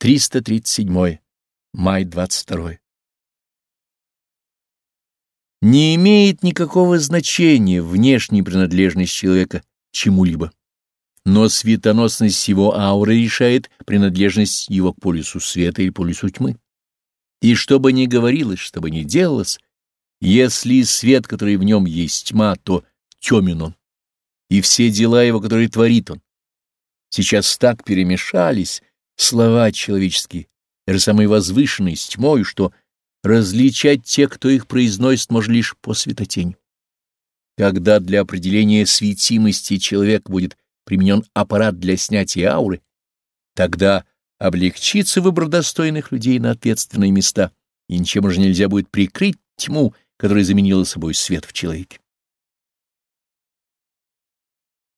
337. Май 22. Не имеет никакого значения внешняя принадлежность человека чему-либо, но светоносность его ауры решает принадлежность его к полюсу света или полюсу тьмы. И что бы ни говорилось, что бы ни делалось, если свет, который в нем есть тьма, то темен он, и все дела его, которые творит он. Сейчас так перемешались, слова человеческие, даже самые возвышенные, с тьмою, что различать тех, кто их произносит, можно лишь по светотени. Когда для определения светимости человека будет применен аппарат для снятия ауры, тогда облегчится выбор достойных людей на ответственные места, и ничем уже нельзя будет прикрыть тьму, которая заменила собой свет в человеке.